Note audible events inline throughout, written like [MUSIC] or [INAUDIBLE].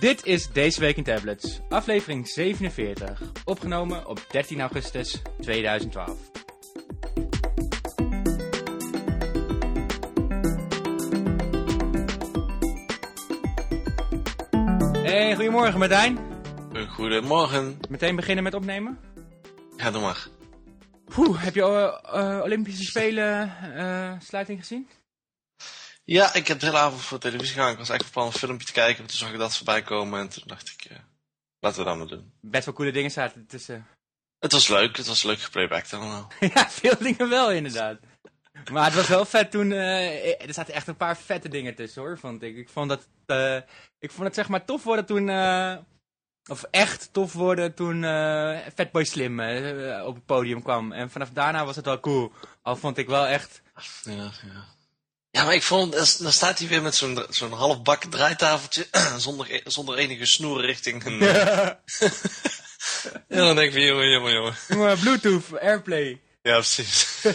Dit is Deze Week in Tablets, aflevering 47, opgenomen op 13 augustus 2012. Hey, goedemorgen Martijn. Goedemorgen. Meteen beginnen met opnemen? Ja, doe maar. Poeh, heb je eh, eh, Olympische Spelen eh, sluiting gezien? Ja, ik heb de hele avond voor televisie gegaan. Ik was eigenlijk van plan een filmpje te kijken, maar toen zag ik dat voorbij komen en toen dacht ik, eh, laten we dat maar doen. Best wel coole dingen zaten tussen. Het was leuk, het was leuk geplaybacked allemaal. [LAUGHS] ja, veel dingen wel inderdaad. Maar het was wel vet toen, eh, er zaten echt een paar vette dingen tussen hoor, vond ik. Ik vond dat, eh, ik vond het zeg maar tof worden toen, eh, of echt tof worden toen eh, Fatboy Slim op het podium kwam. En vanaf daarna was het wel cool. Al vond ik wel echt, Ja, ja. Ja, maar ik vond, dan staat hij weer met zo'n zo'n halfbak draaitafeltje, [CLEARS THROAT] zonder, e- zonder enige snoer richting een... en [LAUGHS] dan denk ik van, jongen, jongen, jongen. Bluetooth, Airplay. Ja, precies. [LAUGHS]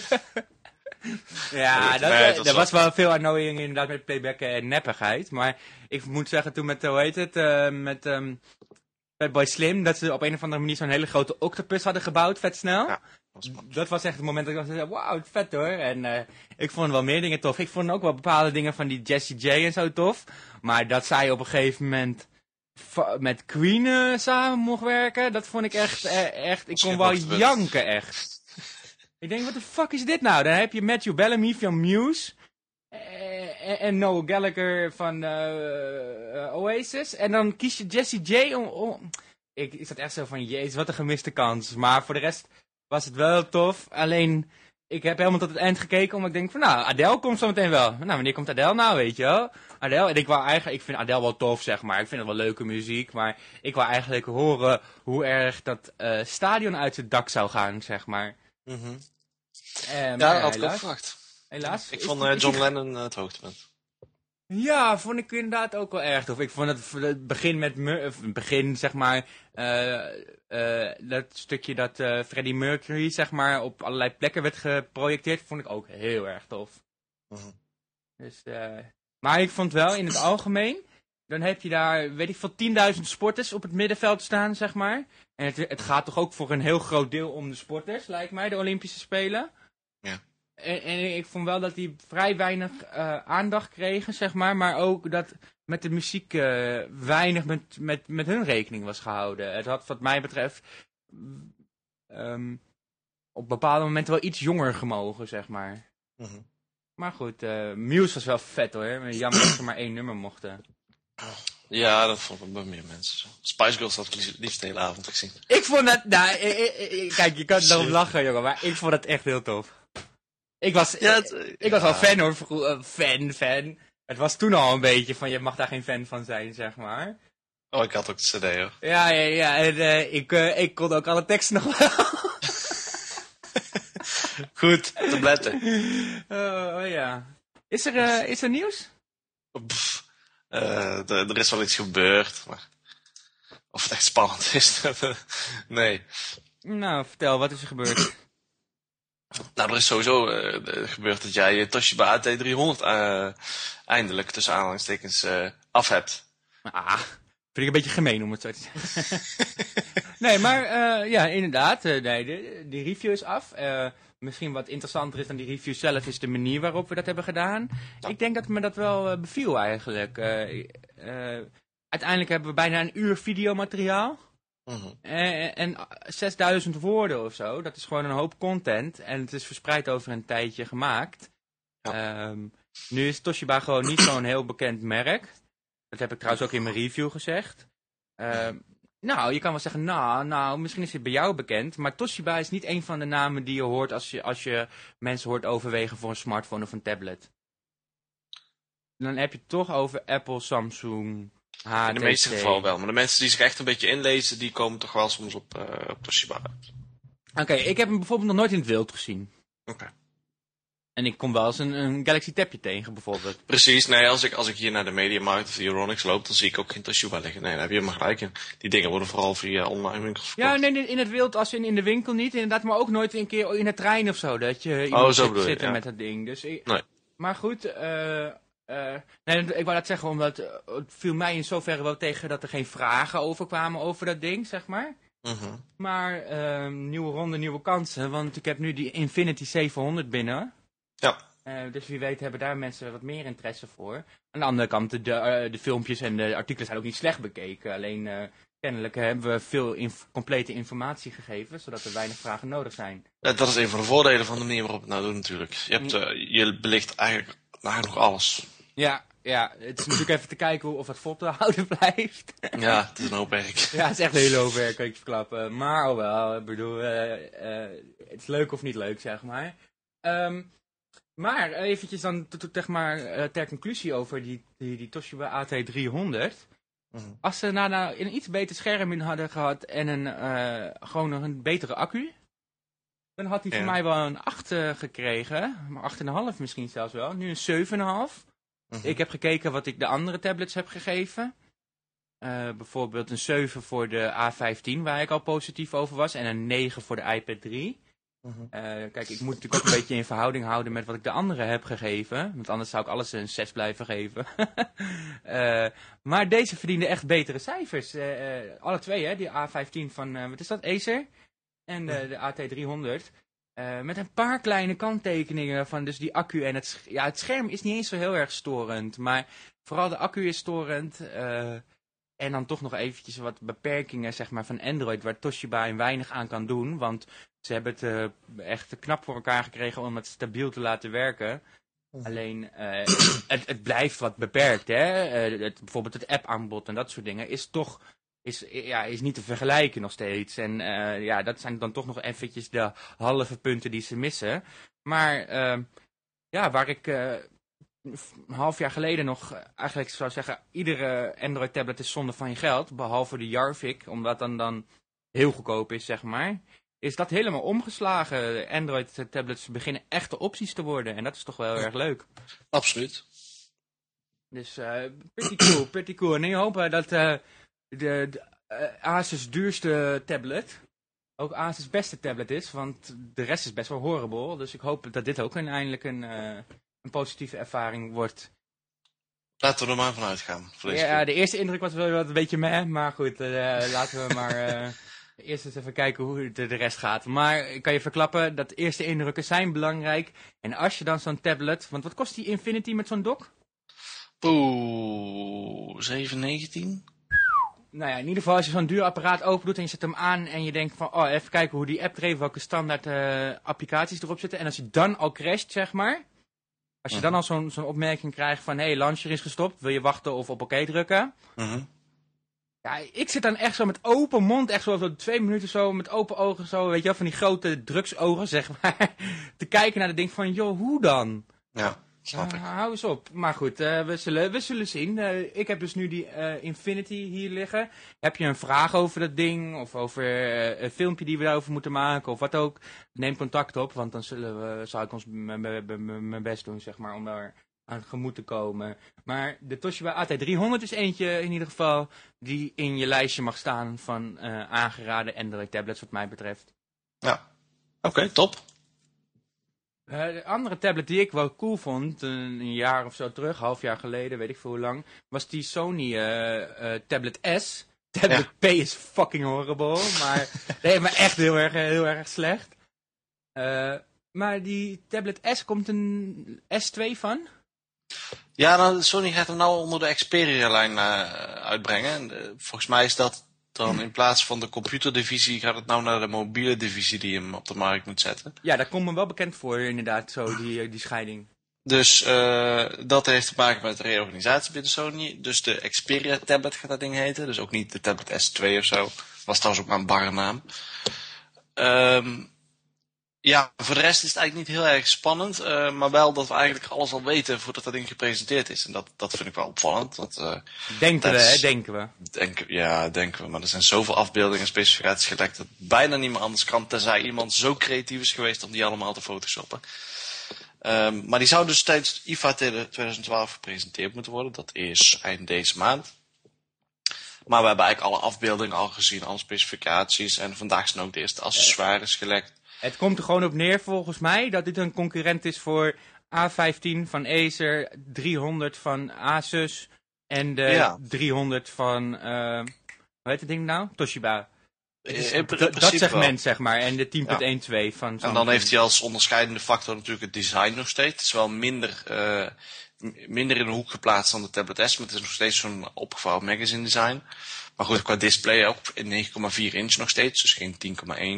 Ja, dat, Nee, het eh, was wel- was wel veel annoying inderdaad met playbacken en neppigheid. Maar ik moet zeggen, toen met, hoe heet het, eh, met ehm Fatboy Slim, dat ze op een of andere manier zo'n hele grote octopus hadden gebouwd, vet snel. Ja. Dat was echt het moment dat ik dacht, wauw, vet hoor. En eh, ik vond wel meer dingen tof. Ik vond ook wel bepaalde dingen van die Jessie J en zo tof. Maar dat zij op een gegeven moment met Queen eh, samen mocht werken, dat vond ik echt, eh, echt ik kon wel janken echt. ik denk, wat de fuck is dit nou? Dan heb je Matthew Bellamy van Muse. En, Noel Gallagher van Oasis. En dan kies je Jessie J om... om... Ik, ik zat echt zo van, jezus, wat een gemiste kans. Maar voor de rest was het wel tof. Alleen, ik heb helemaal tot het eind gekeken, omdat ik denk van, nou, Adele komt zo meteen wel. Nou, wanneer komt Adele nou, weet je wel? Adele, en ik wou eigenlijk, ik vind Adele wel tof, zeg maar. Ik vind het wel leuke muziek, maar ik wou eigenlijk horen hoe erg dat eh, stadion uit het dak zou gaan, zeg maar. Eh, Ja, had ik ook helaas, verwacht. helaas. Ik vond eh, John Lennon eh, het hoogtepunt. Ja, vond ik inderdaad ook wel erg tof. Ik vond het, het begin met of het begin, zeg maar, eh, eh, dat stukje dat eh, Freddie Mercury, zeg maar, op allerlei plekken werd geprojecteerd, vond ik ook heel erg tof. Mhm. Dus, eh, maar ik vond wel in het algemeen, dan heb je daar, weet ik veel, 10.000 sporters op het middenveld staan, zeg maar. En het, het gaat toch ook voor een heel groot deel om de sporters, lijkt mij, de Olympische Spelen. En, en ik vond wel dat die vrij weinig eh, aandacht kregen, zeg maar. Maar ook dat met de muziek eh, weinig met, met, met hun rekening was gehouden. Het had wat mij betreft ehm, op bepaalde momenten wel iets jonger gemogen, zeg maar. Mhm. Maar goed, eh Muse was wel vet hoor. Jammer dat ze maar één nummer mochten. Ja, dat vond ik bij meer mensen zo. Spice Girls had ik liefst, liefst de hele avond gezien. Ik vond dat, nou, ik- ik- ik- kijk, je kan erop lachen jongen, maar ik vond het echt heel tof. Ik was, Ja, het, ik was wel fan hoor, eh, fan, fan. Het was toen al een beetje van, je mag daar geen fan van zijn, zeg maar. Oh, ik had ook de cd hoor. Ja, ja, ja, en eh, ik, eh, ik kon ook alle teksten nog wel. [LAUGHS] Goed, tabletten. [LAUGHS] oh, oh, ja. Is er, is er nieuws? Pff, er is wel iets gebeurd, maar of het echt spannend is, [LAUGHS] nee. Nou, vertel, wat is er gebeurd? Nou, er is sowieso eh, gebeurd dat jij je Toshiba AT300 eh, eindelijk tussen aanhalingstekens eh, af hebt. Ah, vind ik een beetje gemeen om het zo te zeggen. [LAUGHS] nee, maar ja, inderdaad. nee, de, die review is af. Misschien wat interessanter is dan die review zelf is de manier waarop we dat hebben gedaan. Ik denk dat me dat wel beviel eigenlijk. Uiteindelijk hebben we bijna een uur videomateriaal. Mhm. En, en 6000 woorden of zo. Dat is gewoon een hoop content. En het is verspreid over een tijdje gemaakt. Ehm, nu is Toshiba gewoon niet zo'n heel bekend merk. Dat heb ik trouwens ook in mijn review gezegd. Ehm, nou, je kan wel zeggen, nou, nou, misschien is het bij jou bekend. Maar Toshiba is niet een van de namen die je hoort als je, als je mensen hoort overwegen voor een smartphone of een tablet. Dan heb je het toch over Apple, Samsung, HTC. In de meeste gevallen wel, maar de mensen die zich echt een beetje inlezen, die komen toch wel soms op, eh, op Toshiba uit. Oké, ik heb hem bijvoorbeeld nog nooit in het wild gezien. Oké. En ik kom wel eens een, een Galaxy Tabje tegen, bijvoorbeeld. Precies, nee, als ik, als ik hier naar de Mediamarkt of de Euronics loop, dan zie ik ook geen Toshiba liggen. Nee, daar heb je helemaal gelijk in. Die dingen worden vooral via online winkels verkocht. Ja, nee, in het wild als in, in de winkel niet, inderdaad. Maar ook nooit een keer in de trein of zo. Dat je iemand Oh, zo zit zitten ja. met dat ding. Dus ik- Nee. Maar goed, eh, eh, nee, ik wou dat zeggen, omdat eh, het viel mij in zoverre wel tegen dat er geen vragen over kwamen over dat ding, zeg maar. Mhm. Maar ehm, nieuwe ronde, nieuwe kansen, want ik heb nu die Infinity 700 binnen. Ja. Eh, dus wie weet hebben daar mensen wat meer interesse voor. Aan de andere kant, de, de, filmpjes en de artikelen zijn ook niet slecht bekeken. Alleen kennelijk hebben we veel inf- complete informatie gegeven, zodat er weinig vragen nodig zijn. Dat is een van de voordelen van de manier waarop we het nou doen natuurlijk. Je, hebt, eh, je belicht eigenlijk nagenoeg alles. Ja, ja, het is natuurlijk even te kijken of het vol te houden [LAUGHS] blijft. Ja, het is een hoop werk. [LAUGHS] Ja, het is echt een hele hoop werk, kan ik verklappen. Maar oh wel, ik bedoel, eh, eh, het is leuk of niet leuk, zeg maar. Ehm, maar eventjes dan zeg maar, eh, ter conclusie over die, die, die Toshiba AT300. Mhm. Als ze nou, nou een iets beter scherm in hadden gehad en een, gewoon nog een betere accu, dan had hij Ja. voor mij wel een 8 eh, gekregen. Maar 8,5 misschien zelfs wel. Nu een 7,5. Mhm. Ik heb gekeken wat ik de andere tablets heb gegeven. Eh, bijvoorbeeld een 7 voor de A15, waar ik al positief over was. En een 9 voor de iPad 3. Mhm. Eh, kijk, ik moet natuurlijk ook een beetje in verhouding houden met wat ik de andere heb gegeven. Want anders zou ik alles een 6 blijven geven. [LAUGHS] Eh, maar deze verdiende echt betere cijfers. Alle twee, hè. Die A15 van, wat is dat, Acer? En de AT300. Eh, met een paar kleine kanttekeningen van dus die accu en het, ja, het scherm is niet eens zo heel erg storend. Maar vooral de accu is storend. eh, en dan toch nog eventjes wat beperkingen zeg maar, van Android waar Toshiba een weinig aan kan doen. Want ze hebben het eh, echt knap voor elkaar gekregen om het stabiel te laten werken. Alleen, eh, het, het blijft wat beperkt. Hè? Het, bijvoorbeeld het app-aanbod en dat soort dingen is toch is, ja, is niet te vergelijken nog steeds. En eh, ja, dat zijn dan toch nog eventjes de halve punten die ze missen. Maar eh, ja, waar ik eh, een half jaar geleden nog eigenlijk zou zeggen... iedere Android-tablet is zonde van je geld, behalve de Jarvik... omdat dan, dan heel goedkoop is, zeg maar... is dat helemaal omgeslagen. Android-tablets beginnen echte opties te worden. En dat is toch wel heel erg leuk. Absoluut. Dus eh pretty cool, pretty cool. En ik hoop dat eh, de, de eh, Asus duurste tablet ook Asus beste tablet is, want de rest is best wel horrible. Dus ik hoop dat dit ook uiteindelijk een, eh, een positieve ervaring wordt. Laten we er maar vanuit gaan. Ja, keer. de eerste indruk was wel wat een beetje meh, maar goed, eh, laten we maar [LAUGHS] eerst eens even kijken hoe de, de rest gaat. Maar ik kan je verklappen, dat eerste indrukken zijn belangrijk. En als je dan zo'n tablet, want wat kost die Infinity met zo'n dock? Oeh, 719? Nou ja, in ieder geval als je zo'n duur apparaat open doet en je zet hem aan en je denkt van, oh, even kijken hoe die app er even, welke standaard eh, applicaties erop zitten. En als je dan al crasht, zeg maar, als je dan al zo'n zo'n opmerking krijgt van, hé, hey, launcher is gestopt, wil je wachten of op oké drukken? Mhm. Ja, ik zit dan echt zo met open mond, echt zo, zo twee minuten zo, met open ogen zo, weet je wel, van die grote drugsogen, [LAUGHS] zeg maar, te kijken naar dat ding van, joh, hoe dan? Ja, snap ik. Ah, hou eens op. Maar goed, eh, we, zullen, we zullen zien. Eh, ik heb dus nu die eh, Infinity hier liggen. Heb je een vraag over dat ding? Of over een filmpje die we daarover moeten maken? Of wat ook? Neem contact op, want dan zullen we, zal ik ons mijn best doen, zeg maar, om daar aan gemoet te komen. Maar de Toshiba AT300 is eentje in ieder geval die in je lijstje mag staan van aangeraden Android tablets wat mij betreft. Ja. Oké, top. Eh, de andere tablet die ik wel cool vond, een, een jaar of zo terug, half jaar geleden, weet ik veel hoe lang, was die Sony eh, eh, Tablet S. [LAUGHS] Tablet P is fucking horrible, maar, [LAUGHS] nee, maar echt heel erg, heel erg slecht. Maar die Tablet S komt een S2 van? Ja, nou, Sony gaat hem nou onder de Xperia-lijn uitbrengen. En, volgens mij is dat dan in plaats van de computerdivisie gaat het nou naar de mobiele divisie die hem op de markt moet zetten. Ja, daar komt me wel bekend voor, inderdaad, zo, die, eh, die scheiding. Dus eh, dat heeft te maken met de reorganisatie binnen Sony. Dus de Xperia tablet gaat dat ding heten. Dus ook niet de tablet S2 of zo. Was trouwens ook maar een barre naam. Ehm, ja, voor de rest is het eigenlijk niet heel erg spannend. eh, maar wel dat we eigenlijk alles al weten voordat dat ding gepresenteerd is. En dat, dat vind ik wel opvallend. Want, eh, Denken we, hè, denken we. Denken, ja, denken we. Maar er zijn zoveel afbeeldingen en specificaties gelekt dat bijna niet meer anders kan. Tenzij iemand zo creatief is geweest om die allemaal te photoshoppen. Ehm, maar die zou dus tijdens IFA 2012 gepresenteerd moeten worden. Dat is eind deze maand. Maar we hebben eigenlijk alle afbeeldingen al gezien, alle specificaties. En vandaag zijn ook de eerste accessoires gelekt. Het komt er gewoon op neer, volgens mij, dat dit een concurrent is voor A15 van Acer, 300 van Asus en de Ja. 300 van, eh, hoe heet het ding nou? Toshiba. Dus in dat- wel. segment, zeg maar. En de 10.12 van En dan heeft hij als onderscheidende factor natuurlijk het design nog steeds. Het is wel minder, eh, minder in de hoek geplaatst dan de Tablet S, maar het is nog steeds zo'n opgevouwen magazine design. Maar goed, qua display ook in 9,4 inch nog steeds, dus geen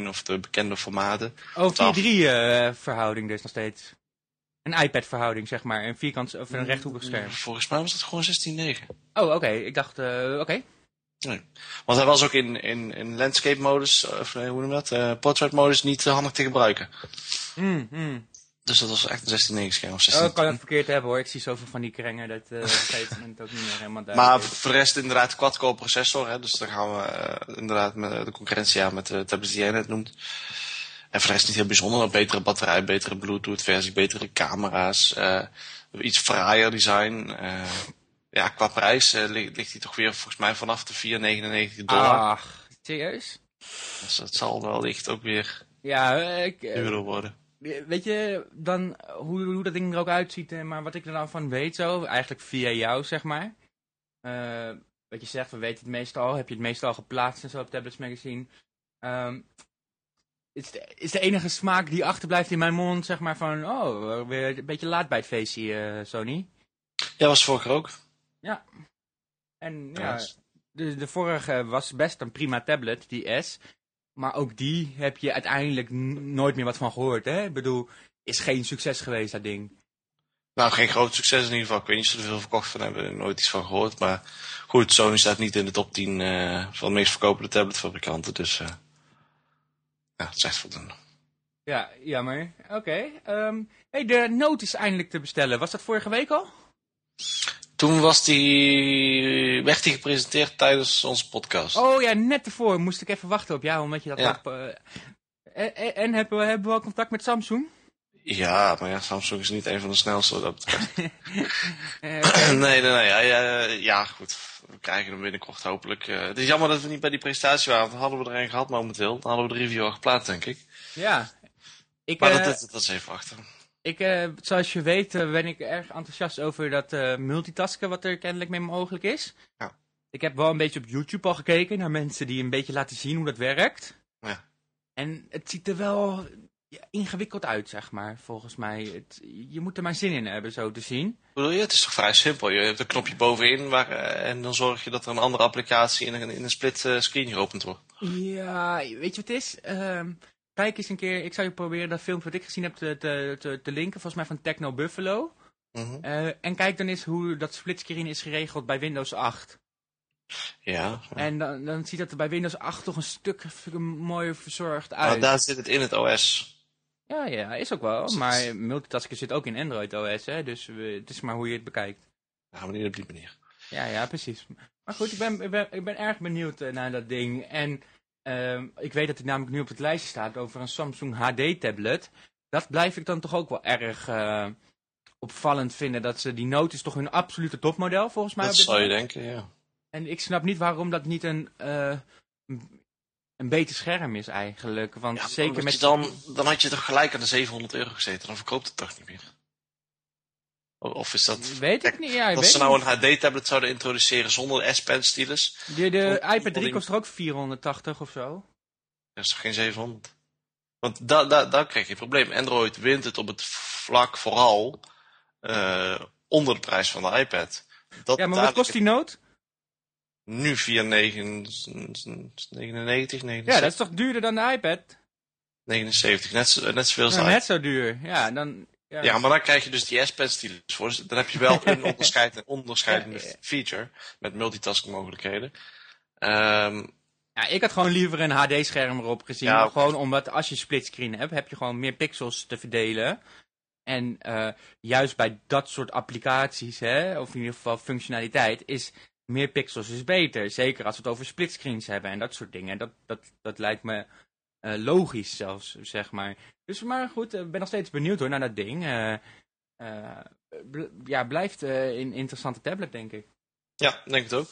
10,1 of de bekende formaten. Oh, Taf. 4-3 eh, verhouding dus nog steeds. Een iPad verhouding, zeg maar. Een vierkant of een rechthoekig scherm. Volgens mij was het gewoon 16,9. Oh, oké. Ik dacht, eh, oké. Nee. Want hij was ook in, in, in landscape modus, of nee, hoe noem je dat, Eh, portrait modus niet eh, handig te gebruiken. Mm, mm. Dus dat was echt een 16,9 scherm of Oh, 16. ik kan het verkeerd hebben hoor. Ik zie zoveel van die krengen dat eh op een gegeven moment ook niet meer helemaal Maar duidelijk is. voor de rest inderdaad quad-core processor. Hè, dus dan gaan we eh, inderdaad met de concurrentie aan met de tablets die jij net noemt. En voor de rest niet heel bijzonder. Een betere batterij, betere bluetooth versie, betere camera's. eh, iets fraaier design. eh, ja, qua prijs eh, ligt, ligt hij toch weer volgens mij vanaf de 4,99 dollar. Ach, serieus? Dus dat zal wel licht ook weer Ja, eh, ik, eh, duurder worden. Weet je dan hoe, hoe dat ding er ook uitziet, eh, maar wat ik er dan van weet zo, eigenlijk via jou zeg maar. Eh, wat je zegt, we weten het meestal, heb je het meestal geplaatst en zo op Tablets Magazine. Ehm, is, de, is de enige smaak die achterblijft in mijn mond, zeg maar van, oh, weer een beetje laat bij het feestje, eh, Sony. Ja, was vorige ook. En Ja, ja, de, de vorige was best een prima tablet, die S. Maar ook die heb je uiteindelijk nooit meer wat van gehoord, hè? Ik bedoel, is geen succes geweest, dat ding. Nou, geen groot succes in ieder geval. Ik weet niet of ze er veel verkocht van hebben. Er nooit iets van gehoord. Maar goed, Sony staat niet in de top 10 eh, van de meest verkopende tabletfabrikanten. Dus eh, ja, het is echt voldoende. Ja, jammer. Oké. ehm, hey, de note is eindelijk te bestellen. Was dat vorige week al? Toen was die, werd die gepresenteerd tijdens onze podcast. Oh ja, net ervoor moest ik even wachten op jou, omdat je dat Ja. op... eh, en, en, en hebben, we, hebben we al contact met Samsung? Ja, maar ja, Samsung is niet een van de snelste wat dat betreft. [LAUGHS] Eh, [CLEARS THROAT] nee, nee, nee. Ja, ja, ja, goed. We krijgen hem binnenkort hopelijk. Eh, het is jammer dat we niet bij die presentatie waren. Want dan hadden we er een gehad momenteel. Dan hadden we de review al geplaatst, denk ik. ja. Ik, Maar eh, dat, dat, dat is even wachten. Ik, eh, zoals je weet, eh, ben ik erg enthousiast over dat eh, multitasken wat er kennelijk mee mogelijk is. Ja. Ik heb wel een beetje op YouTube al gekeken naar mensen die een beetje laten zien hoe dat werkt. Ja. En het ziet er wel ingewikkeld uit, zeg maar, volgens mij. Het, je moet er maar zin in hebben, zo te zien. Bedoel je? Het is toch vrij simpel. Je hebt een knopje bovenin waar, en dan zorg je dat er een andere applicatie in een, in een split screen geopend wordt. Ja, weet je wat het is? Ehm, kijk eens een keer, ik zou je proberen dat filmpje wat ik gezien heb te, te, te, te linken, volgens mij van Techno Buffalo. Mhm. Eh, en kijk dan eens hoe dat splitscreen is geregeld bij Windows 8. Ja. En dan, dan ziet dat er bij Windows 8 toch een stuk mooier verzorgd Maar uit. daar zit het in het OS. Ja, ja, is ook wel. Maar [LAUGHS] multitasken zit ook in Android OS, hè. Dus het is maar hoe je het bekijkt. Gaan we niet op die manier. Ja, ja, precies. Maar goed, ik ben, ik ben, ik ben erg benieuwd eh, naar dat ding. En ehm, ik weet dat het namelijk nu op het lijstje staat over een Samsung HD-tablet. Dat blijf ik dan toch ook wel erg eh, opvallend vinden. Dat ze, die Note is toch hun absolute topmodel, volgens mij. Dat zou je denken, ja. En ik snap niet waarom dat niet een, eh, een- beter scherm is eigenlijk. Want ja zeker met... dan, dan had je toch gelijk aan de 700 euro gezeten. Dan verkoopt het toch niet meer. Of is dat... Weet ik niet, ja, ik Als weet ze nou niet. een HD-tablet zouden introduceren zonder de S-Pen stylus, De, de iPad 3 van- kost er ook 480 of zo. dat is toch geen 700? Want daar da, daar krijg je een probleem. Android wint het op het vlak vooral eh, onder de prijs van de iPad. Dat Ja, maar wat kost die Note? Nu 499, 99, Ja, dat is toch duurder dan de iPad? 79, net, zo- net zoveel als de Nou, iPad. net zo duur. Ja, dan... Ja, Ja, maar dan krijg je dus die S-Pen stylus voor. Dus dan heb je wel [LAUGHS] een onderscheid, onderscheidende Ja, ja. feature met multitasking mogelijkheden. Ehm, Ja, ik had gewoon liever een HD-scherm erop gezien. Ja. Gewoon omdat als je splitscreen hebt, heb je gewoon meer pixels te verdelen. En eh, juist bij dat soort applicaties, hè, of in ieder geval functionaliteit, is meer pixels is beter. Zeker als we het over splitscreens hebben en dat soort dingen. Dat, dat, dat lijkt me eh, logisch zelfs, zeg maar. Dus maar goed, ik ben nog steeds benieuwd hoor naar dat ding. Eh, eh, ja, blijft eh, een interessante tablet, denk ik. ja, denk het ook.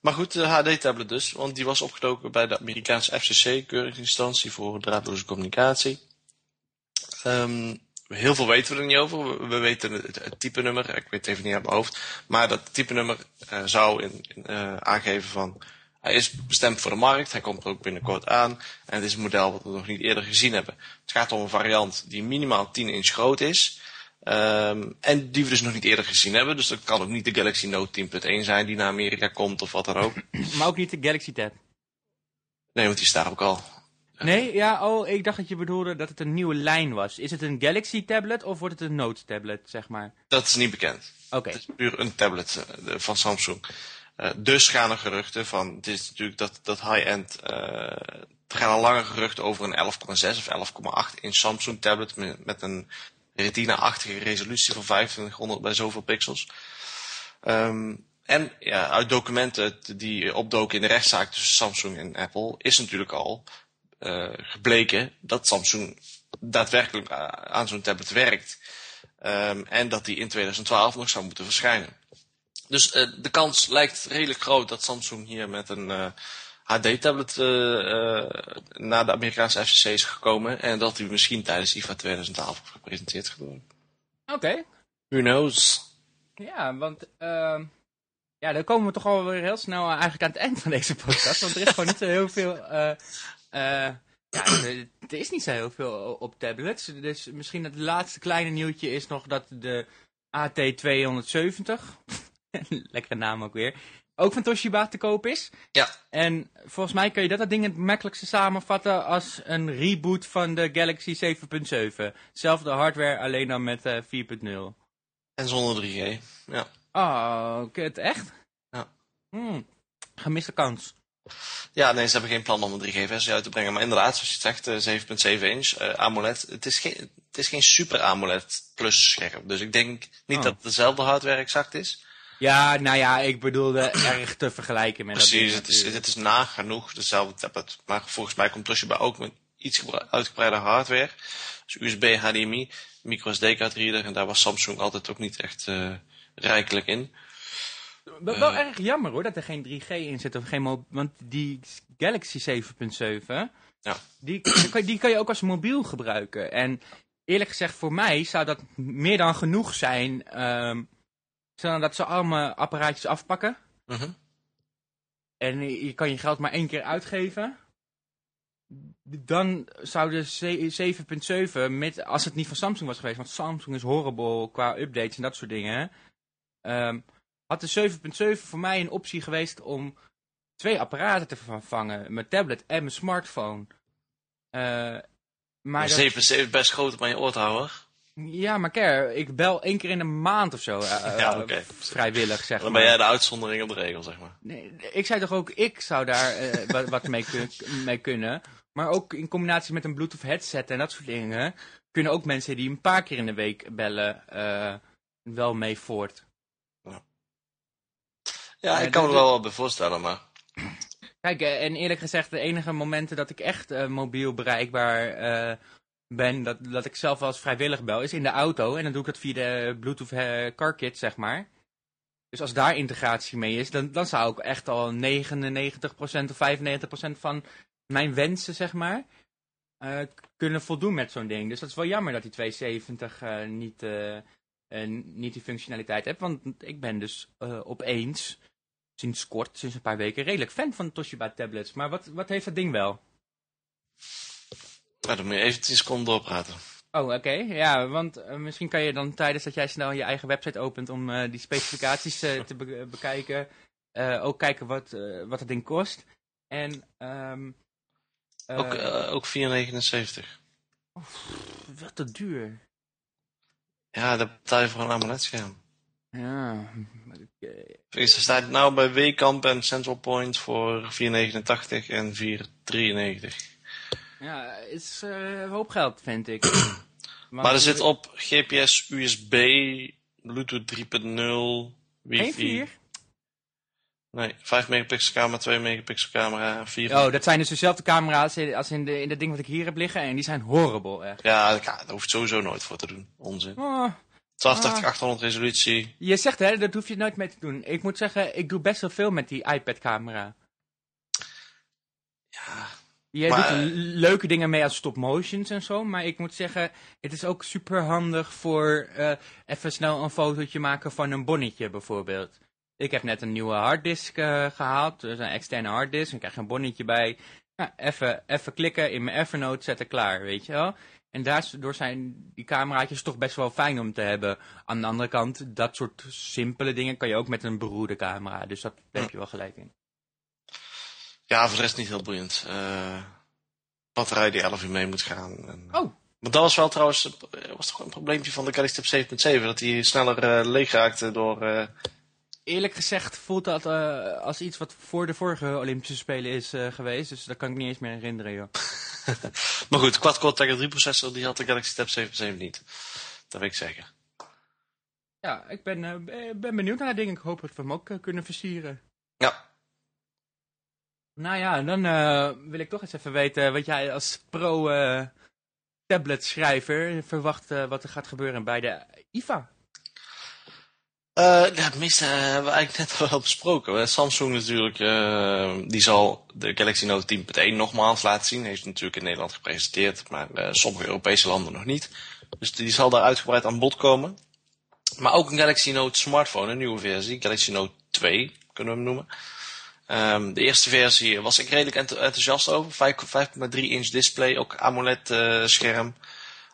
Maar goed, de HD-tablet dus. Want die was opgedoken bij de Amerikaanse FCC, keuringsinstantie voor draadloze communicatie. Ehm, heel veel weten we er niet over. We, we weten het, type nummer, ik weet het even niet uit mijn hoofd. Maar dat type nummer zou in, aangeven van... Hij is bestemd voor de markt, hij komt er ook binnenkort aan. En het is een model wat we nog niet eerder gezien hebben. Het gaat om een variant die minimaal 10 inch groot is. Um, en die we dus nog niet eerder gezien hebben. Dus dat kan ook niet de Galaxy Note 10.1 zijn die naar Amerika komt of wat dan ook. [CLEARS THROAT] Maar ook niet de Galaxy Tab. Nee, want die staat ook al. Nee, ja, oh, ik dacht dat je bedoelde dat het een nieuwe lijn was. Is het een Galaxy tablet of wordt het een Note tablet, zeg maar? Dat is niet bekend. Oké. Okay. Het is puur een tablet uh, van Samsung. Uh, dus gaan er geruchten van, het is natuurlijk dat, dat high-end, uh, er gaan al lange geruchten over een 11,6 of 11,8 in Samsung tablet met, een retina-achtige resolutie van 2500 bij zoveel pixels. Um, en ja, uit documenten die opdoken in de rechtszaak tussen Samsung en Apple is natuurlijk al uh, gebleken dat Samsung daadwerkelijk aan zo'n tablet werkt. Um, en dat die in 2012 nog zou moeten verschijnen. Dus uh, de kans lijkt redelijk groot dat Samsung hier met een uh, HD-tablet naar de Amerikaanse FCC is gekomen. En dat die misschien tijdens IFA 2012 gepresenteerd gaat worden. Oké. Okay. Who knows? Ja, want uh, ja, dan komen we toch alweer heel snel eigenlijk aan het eind van deze podcast. Want er is gewoon niet zo heel veel... Uh, uh, ja, er is niet zo heel veel op tablets. Dus misschien het laatste kleine nieuwtje is nog dat de AT270... [LAUGHS] lekkere naam ook weer. Ook van Toshiba te koop is. Ja. En volgens mij kun je dat, dat ding het makkelijkste samenvatten als een reboot van de Galaxy 7.7. Zelfde hardware, alleen dan met uh, 4.0. En zonder 3G, ja. Oh, het echt? Ja. Hmm, gemiste kans. Ja, nee, ze hebben geen plan om een 3G-versie uit te brengen. Maar inderdaad, zoals je zegt, 7.7 inch, uh, AMOLED. Het is, geen, het is geen super AMOLED plus scherm. Dus ik denk niet oh. dat dezelfde hardware exact is. Ja, nou ja, ik bedoelde erg te vergelijken met Precies, dat het is, het is nagenoeg dezelfde tablet. Maar volgens mij komt Toshiba ook met iets uitgebreide hardware. Dus USB, HDMI, microSD-card reader. En daar was Samsung altijd ook niet echt uh, rijkelijk in. Wel, wel uh, erg jammer hoor, dat er geen 3G in zit. Of geen want die Galaxy 7.7, ja. die, die kan je ook als mobiel gebruiken. En eerlijk gezegd, voor mij zou dat meer dan genoeg zijn... Um, Stel dat ze allemaal apparaatjes afpakken. Uh -huh. En je kan je geld maar één keer uitgeven. Dan zou de 7.7, met, als het niet van Samsung was geweest, want Samsung is horrible qua updates en dat soort dingen. Um, had de 7.7 voor mij een optie geweest om twee apparaten te vervangen. Mijn tablet en mijn smartphone. Uh, maar 7.7 is best groot op je oor te houden. Ja, maar care, ik bel één keer in een maand of zo. Uh, [LAUGHS] ja, okay. Vrijwillig, zeg Dan maar. ben jij de uitzondering op de regel, zeg maar. Nee, ik zei toch ook, ik zou daar uh, [LAUGHS] wat, wat mee, kun mee, kunnen. Maar ook in combinatie met een Bluetooth headset en dat soort dingen... kunnen ook mensen die een paar keer in de week bellen uh, wel mee voort. Ja, ja ik kan me er wel wat bij voorstellen, maar... Kijk, en eerlijk gezegd, de enige momenten dat ik echt mobiel bereikbaar ben, dat, dat ik zelf wel vrijwillig bel, is in de auto. En dan doe ik dat via de Bluetooth uh, car kit, zeg maar. Dus als daar integratie mee is, dan, dan zou ik echt al 99% of 95% van mijn wensen, zeg maar, uh, kunnen voldoen met zo'n ding. Dus dat is wel jammer dat die 270 uh, niet, uh, niet die functionaliteit heeft. Want ik ben dus opeens, sinds kort, sinds een paar weken, redelijk fan van Toshiba tablets. Maar wat, wat heeft dat ding wel? Nou, dan moet je even 10 seconden doorpraten. Oh, oké. Okay. Ja, want uh, misschien kan je dan tijdens dat jij snel je eigen website opent om uh, die specificaties uh, te be bekijken, ook kijken wat, wat het ding kost. En, um, ook, ook 4,79. Oh, wat te duur. Ja, dat betaal je voor een AMOLED-scherm. Ja, okay. Er staat nou bij Wekamp en Central Point voor 4,89 en 4,93. Ja, is uh, een hoop geld, vind ik. [CLEARS THROAT] maar, maar er zit op GPS, USB, Bluetooth 3.0, wifi. 1.4? Nee, 5 megapixel camera, 2 megapixel camera, 4 Oh, dat zijn dus dezelfde camera's als in, de, in dat ding wat ik hier heb liggen. En die zijn horrible, echt. Ja, daar hoeft sowieso nooit voor te doen. Onzin. Oh. 1280 ah. 800 resolutie. Je zegt hè, dat hoef je nooit mee te doen. Ik moet zeggen, ik doe best wel veel met die iPad camera. Ja, Je Maar, doet leuke dingen mee als stop motions en zo. Maar ik moet zeggen, het is ook super handig voor eh, even snel een fotootje maken van een bonnetje bijvoorbeeld. Ik heb net een nieuwe harddisk eh, gehaald, dus een externe harddisk. Dan krijg je een bonnetje bij. Nou, even, even klikken in mijn Evernote, zetten klaar, weet je wel. En daardoor zijn die cameraatjes toch best wel fijn om te hebben. Aan de andere kant, dat soort simpele dingen kan je ook met een beroerde camera. Dus dat, daar heb je wel gelijk in. Ja, voor de rest niet heel boeiend. Eh, batterij die 11 uur mee moet gaan. En, Oh, Maar dat was wel trouwens, eh, was toch een probleempje van de Galaxy Tab 7.7, dat die sneller eh, leeg raakte door... Eerlijk gezegd voelt dat als iets wat voor de vorige Olympische Spelen is geweest. Dus dat kan ik niet eens meer herinneren, joh. [LAUGHS] Maar goed, quad-core Tiger 3 processor, die had de Galaxy Tab 7.7 niet. Dat weet ik zeker. Ja, ik ben, ben benieuwd naar dat ding. Ik hoop dat we hem ook kunnen versieren. Ja, Nou ja, dan eh, wil ik toch eens even weten wat jij als pro-tablet-schrijver verwacht eh, wat er gaat gebeuren bij de IFA. Eh, het eh, hebben we eigenlijk net [LAUGHS] wel besproken. Eh, Samsung natuurlijk, eh, die zal de Galaxy Note 10.1 nogmaals laten zien. Heeft natuurlijk in Nederland gepresenteerd, maar eh, sommige Europese landen nog niet. Dus die zal daar uitgebreid aan bod komen. Maar ook een Galaxy Note smartphone, een nieuwe versie, Galaxy Note 2 kunnen we hem noemen. Ehm, de eerste versie was ik redelijk enth- enthousiast over. 5,3 inch display, ook AMOLED eh, scherm.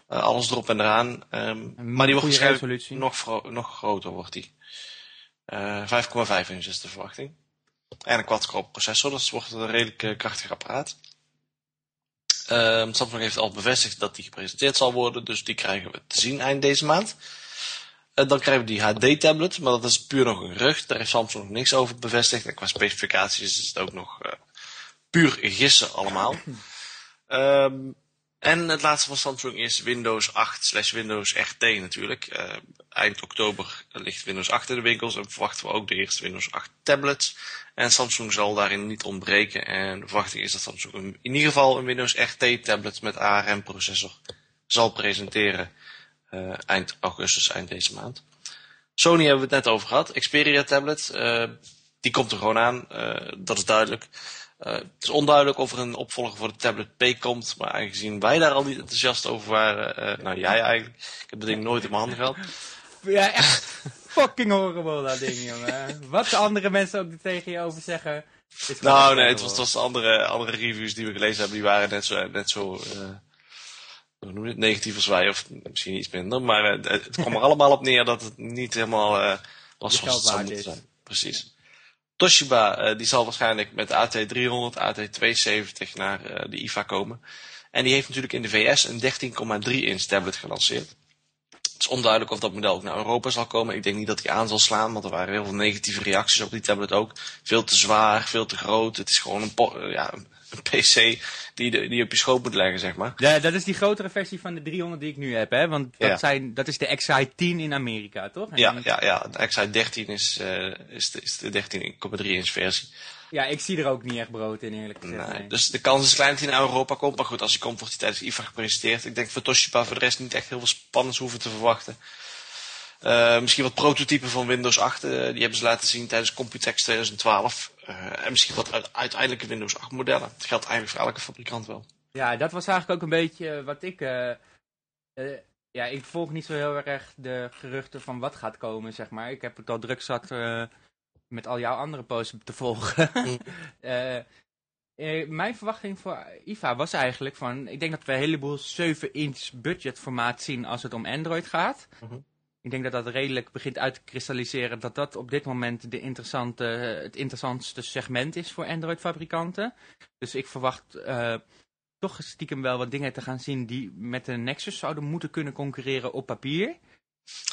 Eh, alles erop en eraan. Ehm, maar die wordt waarschijnlijk nog, nog groter wordt die. Eh 5,5 inch is de verwachting. En een quad-core processor, dus het wordt een redelijk eh, krachtig apparaat. Ehm, Samsung heeft al bevestigd dat die gepresenteerd zal worden, dus die krijgen we te zien eind deze maand. Dan krijgen we die HD-tablet, maar dat is puur nog een gerucht. Daar heeft Samsung nog niks over bevestigd. En qua specificaties is het ook nog eh, puur gissen allemaal. Ehm, en het laatste van Samsung is Windows 8 slash Windows RT natuurlijk. Eh, eind oktober ligt Windows 8 in de winkels en verwachten we ook de eerste Windows 8 tablets. En Samsung zal daarin niet ontbreken. En de verwachting is dat Samsung in ieder geval een Windows RT tablet met ARM processor zal presenteren eh, eind augustus, eind deze maand. Sony hebben we het net over gehad. Xperia tablet, eh, die komt er gewoon aan. eh, dat is duidelijk. Het is onduidelijk of er een opvolger voor de Tablet P komt. Maar aangezien wij daar al niet enthousiast over waren. nou, jij eigenlijk. Ik heb het ding nooit in mijn handen gehad. [LAUGHS] Ja, echt fucking horrible dat ding, jongen. Wat de andere mensen ook er tegen je over zeggen. Nou, nee, het was, het was andere, andere reviews die we gelezen hebben. Die waren net zo, net zo hoe noem het, negatief als wij. Of misschien iets minder. Maar eh, het kwam er allemaal op neer dat het niet helemaal eh, was zoals het zou moeten zijn. Precies. Toshiba, eh, die zal waarschijnlijk met de AT300, AT270 naar eh, de IFA komen. En die heeft natuurlijk in de VS een 13,3 inch tablet gelanceerd. Het is onduidelijk of dat model ook naar Europa zal komen. Ik denk niet dat die aan zal slaan, want er waren heel veel negatieve reacties op die tablet ook. Veel te zwaar, veel te groot. Het is gewoon een, ja, een [LAUGHS] PC die, de, die je op je schoot moet leggen, zeg maar. Ja, dat is die grotere versie van de 300 die ik nu heb, hè? Want dat, Ja. zijn, dat is de XI-10 in Amerika, toch? En Ja, ja, ja. De XI13 is, eh, is de, is de 13,3 inch versie. ja, ik zie er ook niet echt brood in, eerlijk gezegd. Nee, nee. Dus de kans is klein dat hij naar Europa komt. Maar goed, als hij komt, wordt hij tijdens IFA gepresenteerd. Ik denk voor Toshiba voor de rest niet echt heel veel spannends hoeven te verwachten. Eh, misschien wat prototypen van Windows 8. eh, die hebben ze laten zien tijdens Computex 2012. Eh, en misschien wat uit- uiteindelijke Windows 8 modellen. Dat geldt eigenlijk voor elke fabrikant wel. Ja, dat was eigenlijk ook een beetje wat ik... ja, ik volg niet zo heel erg de geruchten van wat gaat komen, zeg maar. Ik heb het al druk zat met al jouw andere posts te volgen. Mm. [LAUGHS] Mijn verwachting voor IFA was eigenlijk van... Ik denk dat we een heleboel 7-inch budgetformaat zien als het om Android gaat. Mhm. Ik denk dat dat redelijk begint uit te kristalliseren dat dat op dit moment de interessante, het interessantste segment is voor Android-fabrikanten. Dus ik verwacht eh, toch stiekem wel wat dingen te gaan zien die met de Nexus zouden moeten kunnen concurreren op papier.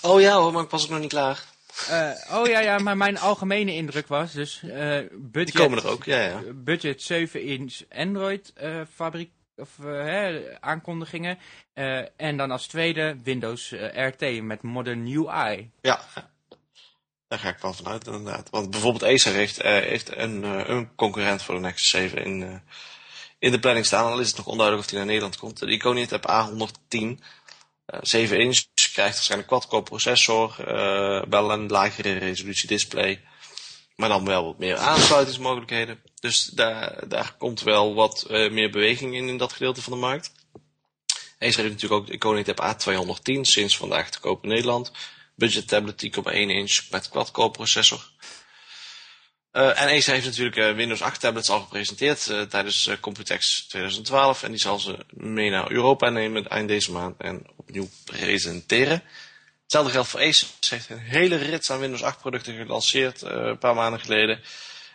Oh ja hoor, maar ik was ook nog niet klaar. Eh, oh ja, ja, maar mijn algemene indruk was dus eh budget, Die komen er ook, ja ja. budget 7-inch Android eh, fabriek of eh, hè, aankondigingen. Eh, en dan als tweede Windows eh, RT met Modern UI. Ja, daar ga ik wel vanuit inderdaad. Want bijvoorbeeld Acer heeft, heeft een, een concurrent voor de Nexus 7 in, in de planning staan. Al is het nog onduidelijk of die naar Nederland komt. De Iconia Tab A110, eh 7 inch, krijgt waarschijnlijk quad-core processor, wel een lagere resolutie display. Maar dan wel wat meer aansluitingsmogelijkheden. Dus daar, daar komt wel wat uh, meer beweging in, in dat gedeelte van de markt. Acer heeft natuurlijk ook de Iconia Tab A210, sinds vandaag te kopen in Nederland. Budget tablet 10,1 inch met quad-core processor. Uh, en Acer heeft natuurlijk uh, Windows 8 tablets al gepresenteerd tijdens Computex 2012. En die zal ze mee naar Europa nemen eind deze maand en opnieuw presenteren. Hetzelfde geldt voor Acer. Ze heeft een hele rits aan Windows 8 producten gelanceerd een paar maanden geleden.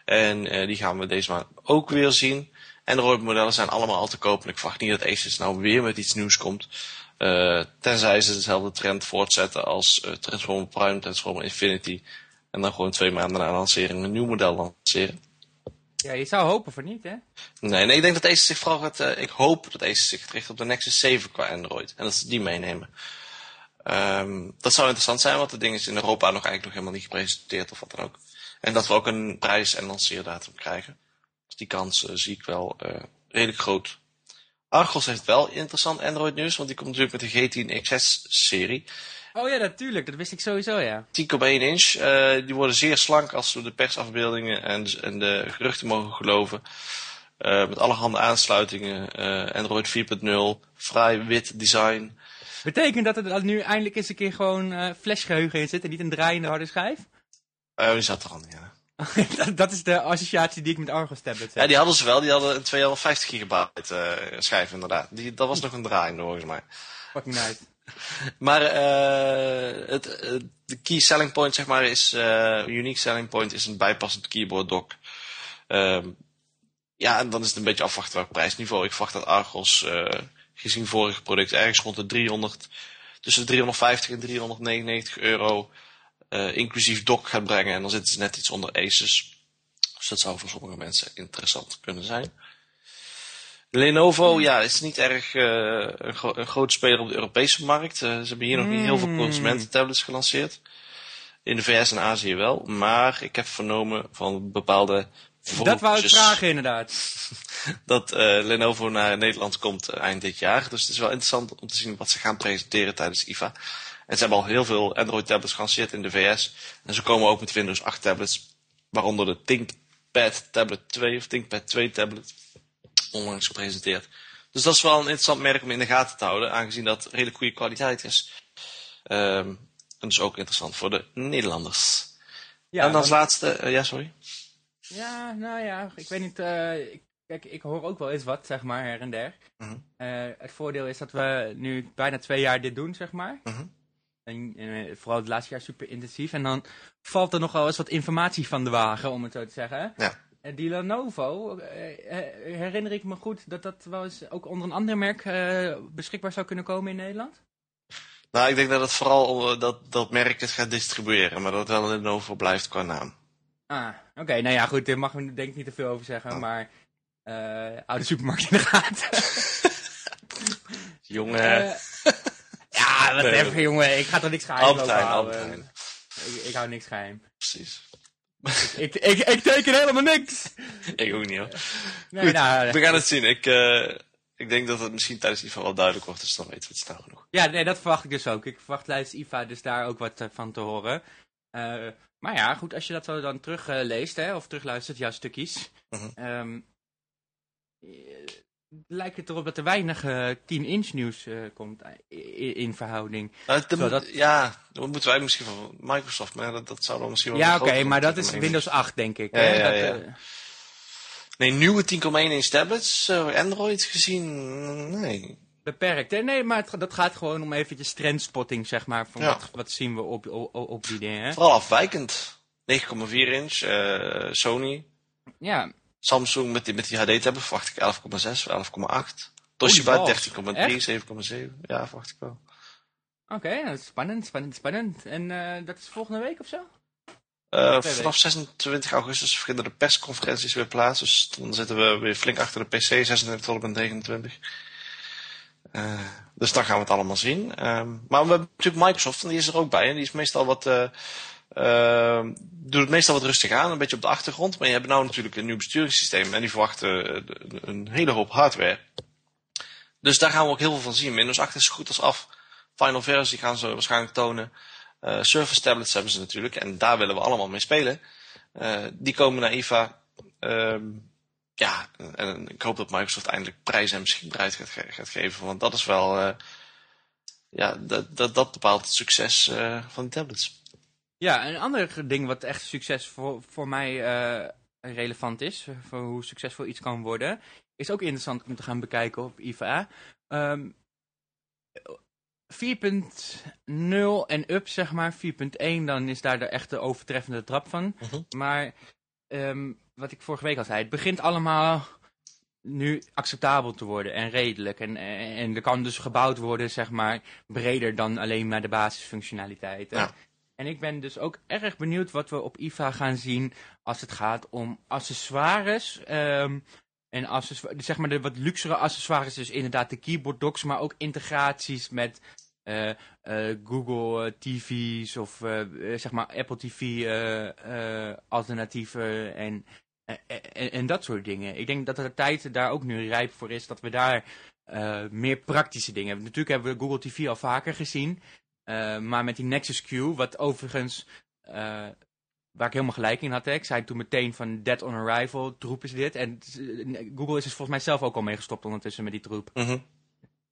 En die gaan we deze maand ook weer zien. Android modellen zijn allemaal al te koop. En ik verwacht niet dat Asus nou weer met iets nieuws komt. Uh, tenzij ze dezelfde trend voortzetten als uh, Transformer Prime, Transformer Infinity. En dan gewoon twee maanden na lancering een nieuw model lanceren. Ja, je zou hopen voor niet, hè? Nee, nee ik denk dat Asus zich vooral gaat... Uh, ik hoop dat Asus zich richt op de Nexus 7 qua Android. En dat ze die meenemen. Um, dat zou interessant zijn, want het ding is in Europa nog eigenlijk nog helemaal niet gepresenteerd of wat dan ook. En dat we ook een prijs- en lanceerdatum krijgen. Dus die kans zie ik wel redelijk groot. Argos heeft wel interessant Android nieuws, want die komt natuurlijk met de G10 XS-serie. Oh ja, natuurlijk. Dat wist ik sowieso, ja. 10,1 inch. Uh, die worden zeer slank als we de persafbeeldingen en, en de geruchten mogen geloven. Uh, met allerhande aansluitingen. Uh, Android 4.0. Vrij wit design. Betekent dat er nu eindelijk eens een keer gewoon flashgeheugen in zit en niet een draaiende harde schijf? Oh, die zat er al, ja. [LAUGHS] dat, dat, is de associatie die ik met Argos tablets heb. Ja, die hadden ze wel. Die hadden een 250 gigabyte uh, schijf inderdaad. Die, dat was nog een draai volgens mij. Fucking nice. [LAUGHS] maar uh, het, de key selling point, zeg maar, is... Uh, unique selling point is een bijpassend keyboard dock. Um, ja, en dan is het een beetje afwachten welk prijsniveau. Ik verwacht dat Argos, gezien vorige product, ergens rond de 300... Tussen de 350 en 399 euro inclusief dock gaat brengen. En dan zitten ze net iets onder Asus. Dus dat zou voor sommige mensen interessant kunnen zijn. Lenovo, ja, is niet erg uh, een, gro een, grote speler op de Europese markt. Uh, ze hebben hier nog niet heel veel hmm. consumententablets gelanceerd. In de VS en Azië wel. Maar ik heb vernomen van bepaalde dat wou ik vragen inderdaad. [LAUGHS] dat uh, Lenovo naar Nederland komt eind dit jaar. Dus het is wel interessant om te zien wat ze gaan presenteren tijdens IFA. En ze hebben al heel veel Android tablets gelanceerd in de VS. En ze komen ook met Windows 8 tablets. Waaronder de ThinkPad Tablet 2 of ThinkPad 2 tablet. Onlangs gepresenteerd. Dus dat is wel een interessant merk om in de gaten te houden. Aangezien dat redelijk goede kwaliteit is. Um, en dus ook interessant voor de Nederlanders. Ja, en als laatste, uh, ja sorry. Ja, nou ja, ik weet niet. Uh, ik, kijk, ik hoor ook wel eens wat, zeg maar, her en der. -huh. uh, het voordeel is dat we nu bijna twee jaar dit doen, zeg maar. -huh. En, en, vooral het laatste jaar super intensief. En dan valt er nog wel eens wat informatie van de wagen, om het zo te zeggen. Ja. En die Lenovo, eh, eh, herinner ik me goed dat dat wel eens ook onder een ander merk uh, beschikbaar zou kunnen komen in Nederland? Nou, ik denk dat het vooral dat, dat merk het gaat distribueren, maar dat wel Lenovo blijft qua naam. Ah, oké. Nou ja, goed, daar mag ik denk ik niet te veel over zeggen, oh. maar uh, oude supermarkt in de gaten. Jongen. Ja, wat even, jongen. Ik ga toch niks geheim Albertijn, Albertijn. Ik, ik hou niks geheim. Precies. ik, ik, ik, teken helemaal niks. [LAUGHS] ik ook niet hoor. Nee, Goed, nou, we gaan het zien. Ik, uh, ik denk dat het misschien tijdens IFA wel duidelijk wordt, dus dan weten we het snel genoeg. Ja, nee, dat verwacht ik dus ook. Ik verwacht tijdens IFA dus daar ook wat uh, van te horen. Uh, maar ja, goed, als je dat zo dan terugleest, hè, of terugluistert, jouw stukjes. Uh -huh. um, lijkt het erop dat er weinig uh, eh, 10-inch nieuws uh, komt in, in verhouding. Nou, Zodat... Ja, dat moeten wij misschien van Microsoft, maar dat, dat zou dan misschien wel... Ja, oké, okay, maar dat is Windows 8, denk ik. Ja, hè? Ja, ja, dat. Nee, nieuwe 10,1 inch tablets, Android gezien, nee. Beperkt, hè? Nee, maar het, dat gaat gewoon om eventjes trendspotting, zeg maar. Van wat, wat, zien we op, op, op die dingen. Vooral afwijkend. 9,4 inch, Sony. Ja, Samsung met die, met die HD-tablet verwacht ik 11,6, 11,8. Toshiba 13,3, 7,7. Ja, verwacht ik wel. Oké, okay, spannend, spannend, spannend. En uh, dat is volgende week of zo? Uh, vanaf 26 augustus vinden de persconferenties weer plaats. Dus dan zitten we weer flink achter de PC, 26 tot en met 29. Uh, dus dan gaan we het allemaal zien. Um, maar we hebben natuurlijk Microsoft, en die is er ook bij. En die is meestal wat uh, doet het meestal wat rustig aan, een beetje op de achtergrond. Maar je hebt nou natuurlijk een nieuw besturingssysteem en die verwachten een hele hoop hardware. Dus daar gaan we ook heel veel van zien. Windows 8 is zo goed als af. Final versie gaan ze waarschijnlijk tonen. Uh, Surface tablets hebben ze natuurlijk en daar willen we allemaal mee spelen. Uh, die komen naar IFA. Uh, ja, en ik hoop dat Microsoft eindelijk prijzen en beschikbaarheid gaat, gaat geven. Want dat is wel, ja, dat, dat, dat bepaalt het succes van die tablets. Ja, een ander ding wat echt succes voor, voor mij uh, relevant is, voor hoe succesvol iets kan worden, is ook interessant om te gaan bekijken op IVA. Um, 4.0 en up, zeg maar, 4.1, dan is daar de echte overtreffende trap van. Uh -huh. Maar um, wat ik vorige week al zei, het begint allemaal nu acceptabel te worden en redelijk. En, en, en er kan dus gebouwd worden, zeg maar, breder dan alleen maar de basisfunctionaliteiten. Ja. En ik ben dus ook erg benieuwd wat we op IFA gaan zien als het gaat om accessoires. Um, en accessoires, zeg maar de wat luxere accessoires, dus inderdaad de keyboard docks, maar ook integraties met uh, uh, Google uh, TV's of zeg maar Apple TV alternatieven en, en, en, dat soort dingen. Ik denk dat de tijd daar ook nu rijp voor is dat we daar meer praktische dingen hebben. Natuurlijk hebben we Google TV al vaker gezien, maar met die Nexus Q, wat overigens waar ik helemaal gelijk in had. Hè. Ik zei toen meteen van Dead on Arrival, troep is dit. En Google is er volgens mij zelf ook al mee gestopt ondertussen met die troep. Mm -hmm.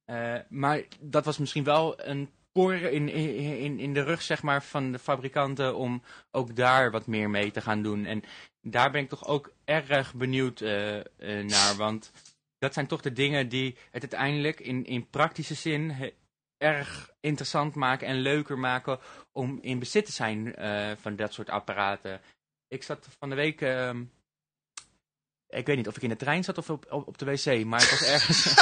uh, maar dat was misschien wel een por in, in, in de rug zeg maar, van de fabrikanten om ook daar wat meer mee te gaan doen. En daar ben ik toch ook erg benieuwd naar. Want dat zijn toch de dingen die het uiteindelijk in, in praktische zin erg interessant maken en leuker maken om in bezit te zijn uh, van dat soort apparaten. Ik zat van de week, uh, ik weet niet of ik in de trein zat of op, op, op de wc, maar ik was ergens...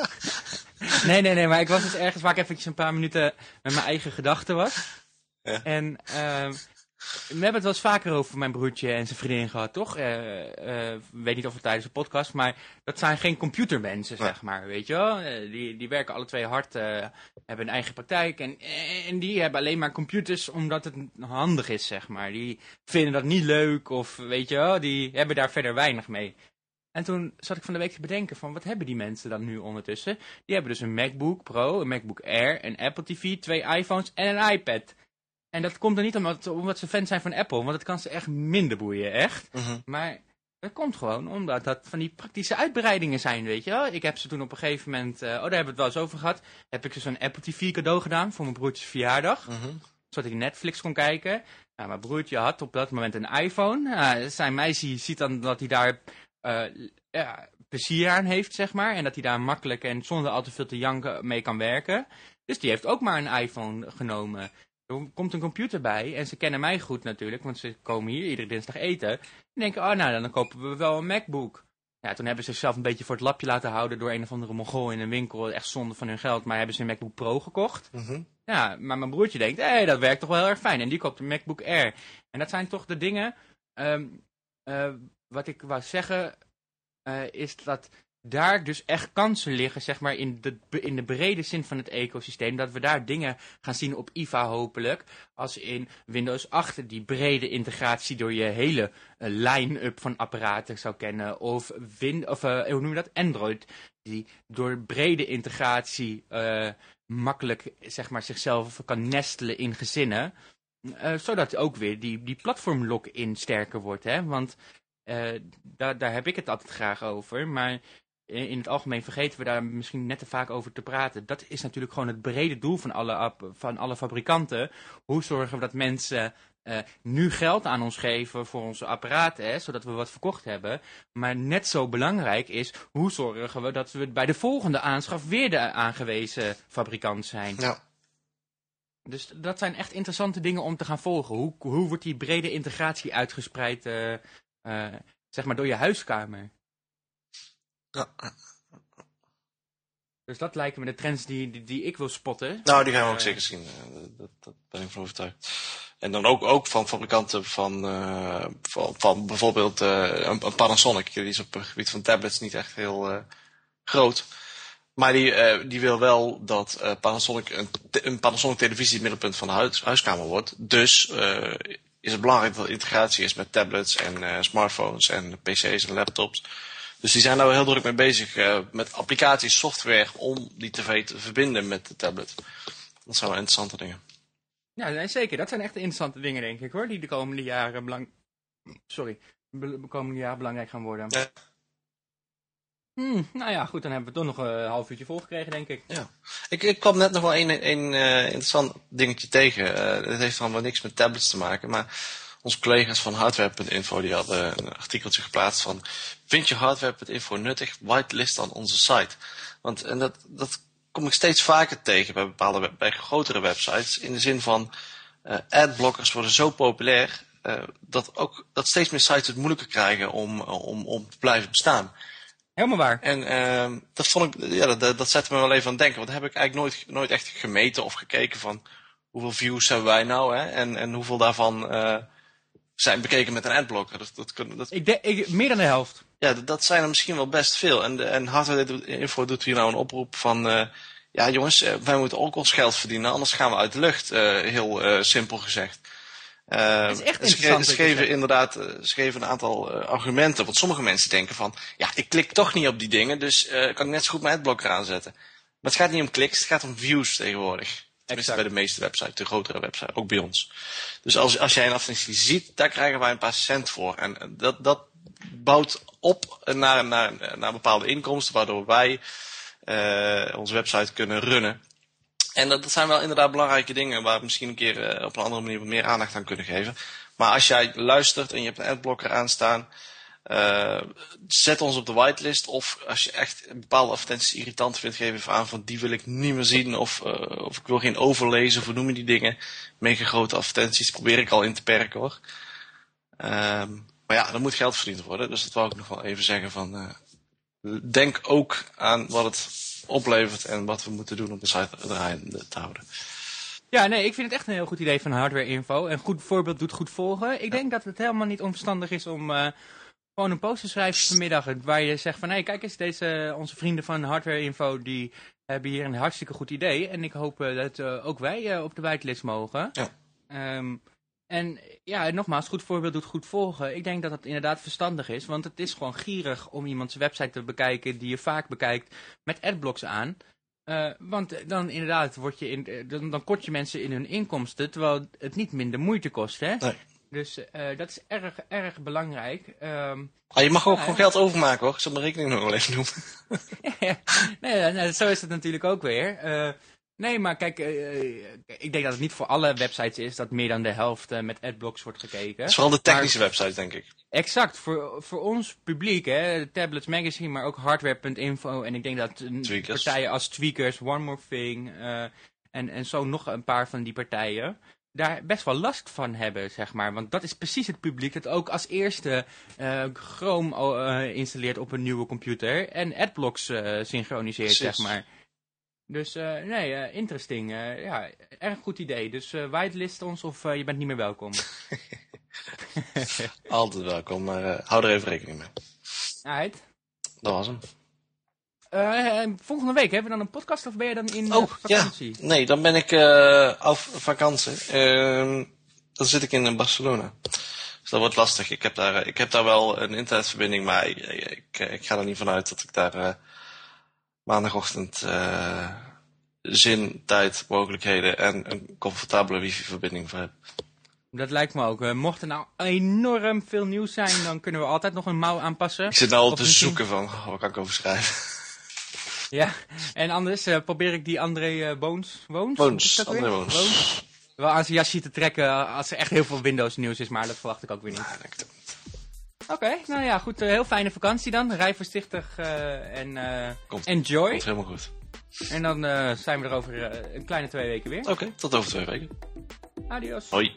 [LAUGHS] nee, nee, nee, maar ik was dus ergens waar ik eventjes een paar minuten met mijn eigen gedachten was. Ja. En uh, we hebben het wel eens vaker over mijn broertje en zijn vriendin gehad, toch? Uh, uh, weet niet of het tijdens de podcast, maar dat zijn geen computermensen, zeg maar, weet je wel? Uh, die, die werken alle twee hard, hebben een eigen praktijk en, en die hebben alleen maar computers omdat het handig is, zeg maar. Die vinden dat niet leuk of, weet je wel, die hebben daar verder weinig mee. En toen zat ik van de week te bedenken van, wat hebben die mensen dan nu ondertussen? Die hebben dus een MacBook Pro, een MacBook Air, een Apple TV, twee iPhones en een iPad. En dat komt er niet omdat, omdat ze fan zijn van Apple, want dat kan ze echt minder boeien, echt. Mm -hmm. Maar dat komt gewoon omdat dat van die praktische uitbreidingen zijn, weet je wel. Ik heb ze toen op een gegeven moment, uh, oh daar hebben we het wel eens over gehad, heb ik ze zo'n Apple TV cadeau gedaan voor mijn broertjes verjaardag. Mm -hmm. Zodat ik Netflix kon kijken. Nou, mijn broertje had op dat moment een iPhone. Nou, zijn meisje ziet dan dat hij daar uh, ja, plezier aan heeft, zeg maar. En dat hij daar makkelijk en zonder al te veel te janken mee kan werken. Dus die heeft ook maar een iPhone genomen. Er komt een computer bij en ze kennen mij goed natuurlijk, want ze komen hier iedere dinsdag eten. En denken, oh nou, dan kopen we wel een MacBook. Ja, toen hebben ze zichzelf een beetje voor het lapje laten houden door een of andere mongool in een winkel. Echt zonde van hun geld, maar hebben ze een MacBook Pro gekocht. Mm -hmm. Ja, maar mijn broertje denkt, hé, hey, dat werkt toch wel heel erg fijn. En die koopt een MacBook Air. En dat zijn toch de dingen, um, uh, wat ik wou zeggen, uh, is dat daar dus echt kansen liggen, zeg maar, in de, in de brede zin van het ecosysteem. Dat we daar dingen gaan zien op IVA hopelijk. Als in Windows 8 die brede integratie door je hele uh, line-up van apparaten zou kennen. Of, win, of uh, hoe noem je dat? Android. Die door brede integratie uh, makkelijk, zeg maar, zichzelf kan nestelen in gezinnen. zodat ook weer die, die platform lock-in sterker wordt, hè. Want... Daar, daar heb ik het altijd graag over. Maar in het algemeen vergeten we daar misschien net te vaak over te praten. Dat is natuurlijk gewoon het brede doel van alle, van alle fabrikanten. Hoe zorgen we dat mensen uh, nu geld aan ons geven voor onze apparaten, hè, zodat we wat verkocht hebben. Maar net zo belangrijk is, hoe zorgen we dat we bij de volgende aanschaf weer de aangewezen fabrikant zijn. Ja. Dus dat zijn echt interessante dingen om te gaan volgen. Hoe, hoe wordt die brede integratie uitgespreid, uh, uh, zeg maar, door je huiskamer? Ja. Dus dat lijken me de trends die, die, die ik wil spotten. Nou, die gaan we ook uh, zeker zien. Dat, dat, ben ik van overtuigd. En dan ook, ook van fabrikanten van, uh, van, van, bijvoorbeeld uh, een, een, Panasonic. Die is op het gebied van tablets niet echt heel groot. Maar die, die wil wel dat Panasonic een, een Panasonic televisie het middelpunt van de huis, huiskamer wordt. Dus is het belangrijk dat er integratie is met tablets en smartphones en pc's en laptops. Dus die zijn daar wel heel druk mee bezig uh, met applicaties, software om die tv te verbinden met de tablet. Dat zijn wel interessante dingen. Ja, nee, zeker. Dat zijn echt interessante dingen, denk ik hoor. Die de komende jaren, belang... Sorry, de komende jaren belangrijk gaan worden. Ja. Hmm, nou ja, goed, dan hebben we toch nog een half uurtje volgekregen, denk ik. Ja. Ik, ik kwam net nog wel een, een eh, interessant dingetje tegen. Uh, het heeft allemaal niks met tablets te maken, maar onze collega's van hardware.info die hadden een artikeltje geplaatst van vind je hardware.info nuttig? Whitelist dan onze site. Want en dat, dat kom ik steeds vaker tegen bij bepaalde bij grotere websites. In de zin van uh, adblockers worden zo populair uh, dat ook dat steeds meer sites het moeilijker krijgen om, om, om te blijven bestaan. Helemaal waar. En uh, dat vond ik, ja, dat, dat zette me wel even aan het denken. Want heb ik eigenlijk nooit, nooit echt gemeten of gekeken van hoeveel views hebben wij nou, hè? En, en hoeveel daarvan uh, zijn bekeken met een adblocker. Dat, dat, dat... Ik denk, ik, meer dan de helft. Ja, dat, dat, zijn er misschien wel best veel. En, en Hardware Info doet hier nou een oproep van, uh, ja jongens, wij moeten ook ons geld verdienen, anders gaan we uit de lucht, heel simpel gezegd. Uh, is echt. Ze schreven inderdaad uh, schreven een aantal uh, argumenten. Want sommige mensen denken van, ja, ik klik toch niet op die dingen, dus kan ik net zo goed mijn adblocker aanzetten. Maar het gaat niet om kliks, het gaat om views tegenwoordig. Tenminste bij de meeste websites, de grotere websites, ook bij ons. Dus als, als jij een advertentie ziet, daar krijgen wij een paar cent voor. En dat, dat bouwt op naar, naar, naar bepaalde inkomsten, waardoor wij onze website kunnen runnen. En dat, dat, zijn wel inderdaad belangrijke dingen waar we misschien een keer uh, op een andere manier wat meer aandacht aan kunnen geven. Maar als jij luistert en je hebt een adblocker aanstaan, uh, zet ons op de whitelist. Of als je echt bepaalde advertenties irritant vindt, geef even aan van die wil ik niet meer zien. Of, uh, of ik wil geen overlezen, of noem je die dingen. Mega grote advertenties probeer ik al in te perken hoor. Um, maar ja, er moet geld verdiend worden. Dus dat wou ik nog wel even zeggen van... denk ook aan wat het oplevert en wat we moeten doen om de site draaiende te houden. Ja, nee, ik vind het echt een heel goed idee van hardware info. Een goed voorbeeld doet goed volgen. Ik denk dat het helemaal niet onverstandig is om gewoon een post te schrijven vanmiddag. Waar je zegt van, hé, hey, kijk eens, deze, onze vrienden van hardware info, die hebben hier een hartstikke goed idee. En ik hoop uh, dat uh, ook wij op de whitelist mogen. Ja. Um, en ja, nogmaals, goed voorbeeld doet goed volgen. Ik denk dat dat inderdaad verstandig is, want het is gewoon gierig om iemands website te bekijken die je vaak bekijkt met adblocks aan. Want dan inderdaad word je in, dan, dan kort je mensen in hun inkomsten, terwijl het niet minder moeite kost. Hè? Nee. Dus uh, dat is erg, erg belangrijk. Um, ah, je mag ook ja, gewoon geld overmaken hoor. Ik zal mijn rekening nog wel even doen. [LAUGHS] nee, zo is het natuurlijk ook weer. Uh, Nee, maar kijk, uh, ik denk dat het niet voor alle websites is dat meer dan de helft met adblocks wordt gekeken. Het is vooral de technische maar, websites, denk ik. Exact, voor, voor ons publiek, hè, Tablets Magazine, maar ook hardware.info. En ik denk dat Tweakers. partijen als Tweakers, One More Thing en, en zo nog een paar van die partijen daar best wel last van hebben, zeg maar. Want dat is precies het publiek dat ook als eerste Chrome installeert op een nieuwe computer en adblocks synchroniseert, precies. zeg maar. Dus nee, interesting. Ja, erg goed idee. Dus whitelist ons of je bent niet meer welkom. [LAUGHS] [LAUGHS] Altijd welkom, maar hou er even rekening mee. Uit. Dat was hem. Volgende week hebben we dan een podcast of ben je dan in oh, vakantie? Ja. Nee, dan ben ik op vakantie. Ehm, dan zit ik in Barcelona. Dus dat wordt lastig. Ik heb daar, ik heb daar wel een internetverbinding, maar ik, ik, ik ga er niet vanuit dat ik daar maandagochtend zin, tijd, mogelijkheden en een comfortabele wifi-verbinding voor heb. Dat lijkt me ook. Mocht er nou enorm veel nieuws zijn, dan kunnen we altijd nog een mouw aanpassen. Ik zit nou al te zoeken van, oh, wat kan ik over schrijven? Ja, en anders uh, probeer ik die André Boons... Woons? Boons, André. Boons. Wel aan zijn jasje te trekken als er echt heel veel Windows nieuws is, maar dat verwacht ik ook weer niet. Oké, okay, nou ja, goed. Uh, heel fijne vakantie dan. Rij voorzichtig en komt, enjoy. Komt helemaal goed. En dan zijn we er over een kleine twee weken weer. Oké, okay, tot over twee weken. Adios. Hoi.